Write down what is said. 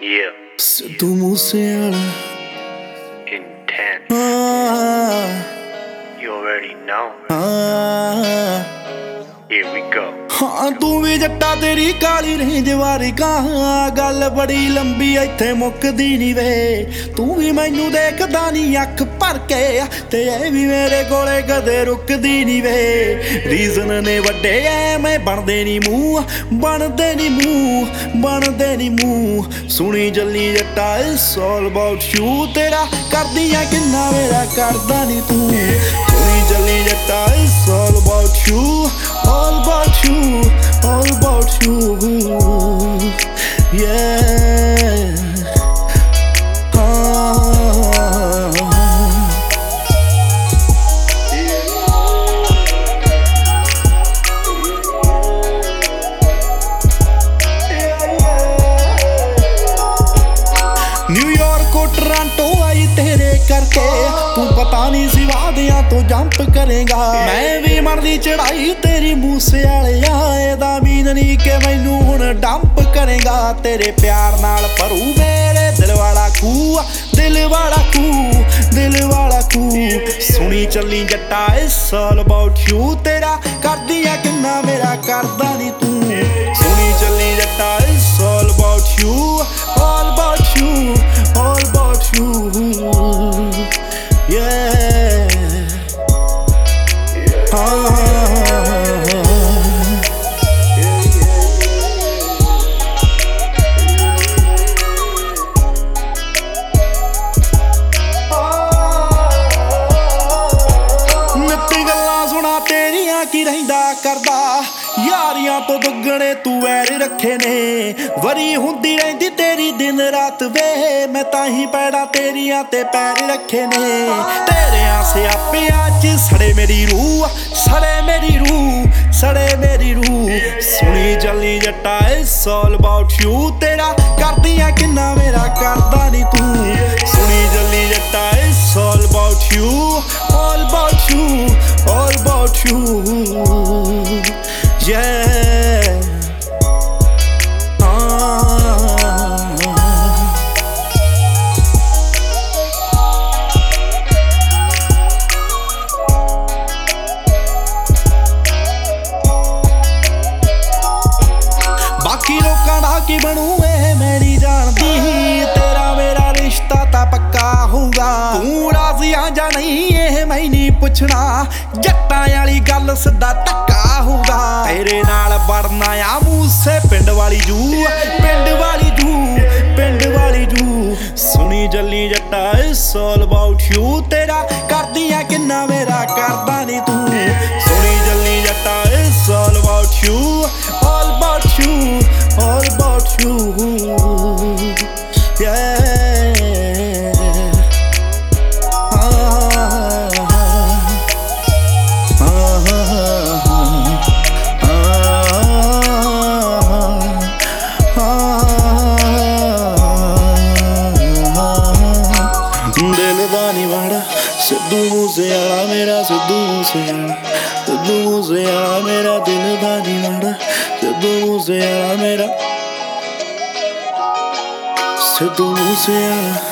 Yeah. Se tu musiala. Intent. Ah. You already know. Ah. Here we go. ਹਾਂ, ਤੂੰ ਵੀ ਜੱਟਾ, ਤੇਰੀ ਕਾਲੀ range ਵਾਰੀ ਕਹਾਂ ਗੱਲ ਬੜੀ ਲੰਬੀ, ਇੱਥੇ ਮੁੱਕਦੀ ਨਹੀਂ ਵੇ। ਤੂੰ ਵੀ ਮੈਨੂੰ ਦੇਖਦਾ ਨਹੀਂ ਅੱਖ ਭਰ ਕੇ। ਤੇ ਇਹ ਵੀ ਮੇਰੇ ਕੋਲੇ ਕਦੇ ਰੁਕਦੀ ਨਹੀਂ ਵੇ। ਰੀਜ਼ਨ ਨੇ ਵੱਡੇ ਐ ਮੈਂ ਬਣਦੇ ਨਹੀਂ ਮੂੰਹ। ਬਣਦੇ ਨਹੀਂ ਮੂੰਹ, ਬਣਦੇ ਨਹੀਂ ਮੂੰਹ। ਸੁਣੀ ਜੱਲੀ ਜੱਟਾ ਇਟਸ ਆਲ ਅਬਾਊਟ ਯੂ ਤੇਰਾ ਕਰਦੀਆਂ ਕਿੰਨਾ, ਮੇਰਾ ਕਰਦਾ ਨਹੀਂ ਤੂੰ। Yeah. ਤੂੰ ਪਤਾ ਨਹੀਂ ਸੀ ਵਾਦਿਆਂ ਤੋਂ ਜੰਪ ਕਰੇਗਾ। ਮੈਂ ਵੀ ਮਰਦੀ ਚੜਾਈ ਤੇਰੀ ਮੂਸੇ ਵਾਲਿਆ, ਇਹਦਾ ਮੀਨ ਨਹੀਂ ਕਿ ਮੈਨੂੰ ਹੁਣ ਡੰਪ ਕਰੇਗਾ। ਤੇਰੇ ਪਿਆਰ ਨਾਲ ਭਰੂ ਮੇਰੇ ਦਿਲ ਵਾਲਾ ਖੂਹ, ਦਿਲ ਵਾਲਾ ਖੂ ਦਿਲ ਵਾਲਾ ਖੂ ਸੁਣੀ ਚੱਲੀ ਜੱਟਾ ਇਟਸ ਆਲ ਅਬਾਊਟ ਯੂ ਤੇਰਾ ਕਰਦੀ ਆ ਕਿੰਨਾ ਮੇਰਾ ਕਰਦਾ ਨਹੀਂ ਤੂੰ। ਸੁਣੀ ਚੱਲੀ ਜੱਟਾ it's all about you Oh. ਤੇਰੀਆਂ ਰਹਿੰਦਾ ਕਰਦਾ। ਯਾਰੀਆਂ ਤੋਂ ਦੁੱਗਣੇ ਤੂੰ ਵੈਰ ਰੱਖੇ ਨੇ। ਵਰੀ ਹੁੰਦੀ ਰਹਿੰਦੀ ਤੇਰੀ ਦਿਨ ਰਾਤ ਵੇ। ਮੈਂ ਤਾਂ ਹੀ ਪੈੜਾ ਤੇਰੀਆਂ ਤੇ ਪੈਰ ਰੱਖੇ ਨੇ। ਤੇਰਿਆਂ ਸਿਆਪਿਆਂ 'ਚ ਸੜੇ ਮੇਰੀ ਰੂਹ, ਸੜੇ ਮੇਰੀ ਰੂਹ, ਸੜੇ ਮੇਰੀ ਰੂਹ। ਸੁਣੀ ਜੱਲੀ ਜੱਟਾ ਇਟਸ ਆਲ ਅਬਾਊਟ ਯੂ ਤੇਰਾ you. Yeah. ਬਾਕੀ ਲੋਕਾਂ ਦਾ ਕੀ ਬਣੂ ਪੱਕਾ ਤੂੰ ਰਾਜ਼ੀ ਜਾਂ ਨਹੀਂ, ਇਹ ਮੈਂ ਨਹੀਂ ਪੁੱਛਣਾ। ਜੱਟਾਂ ਵਾਲੀ ਗੱਲ ਸਿੱਧਾ ਧੱਕਾ ਹੋਊਗਾ। ਤੇਰੇ ਨਾਲ ਵੜਨਾ ਆ ਮੂਸੇ ਪਿੰਡ ਵਾਲੀ ਜੂ, ਪਿੰਡ ਵਾਲੀ ਜੂ, ਪਿੰਡ ਵਾਲੀ ਜੂ। ਸੁਣੀ ਜੱਲੀ ਜੱਟਾ ਇਟਸ ਆਲ ਅਬਾਊਟ ਯੂ ਤੇਰਾ ਕਰਦੀਆਂ ਕਿੰਨਾ ਮੇਰਾ ਕਰਦਾ ਨਹੀਂ ਤੂੰ। ਸਿੱਧੂ ਮੂਸੇ ਵਾਲਾ ਮੇਰਾ ਸਿੱਧੂ ਮੂਸੇ ਵਾਲਾ ਸਿੱਧੂ ਮੂਸੇ ਵਾਲਾ ਮੇਰਾ ਦਿਲ ਦਾ ਨਹੀਂ ਵਾੜਾ ਸਿੱਧੂ ਮੂਸੇ ਵਾਲਾ ਮੇਰਾ ਸਿੱਧੂ ਮੂਸੇ ਵਾਲਾ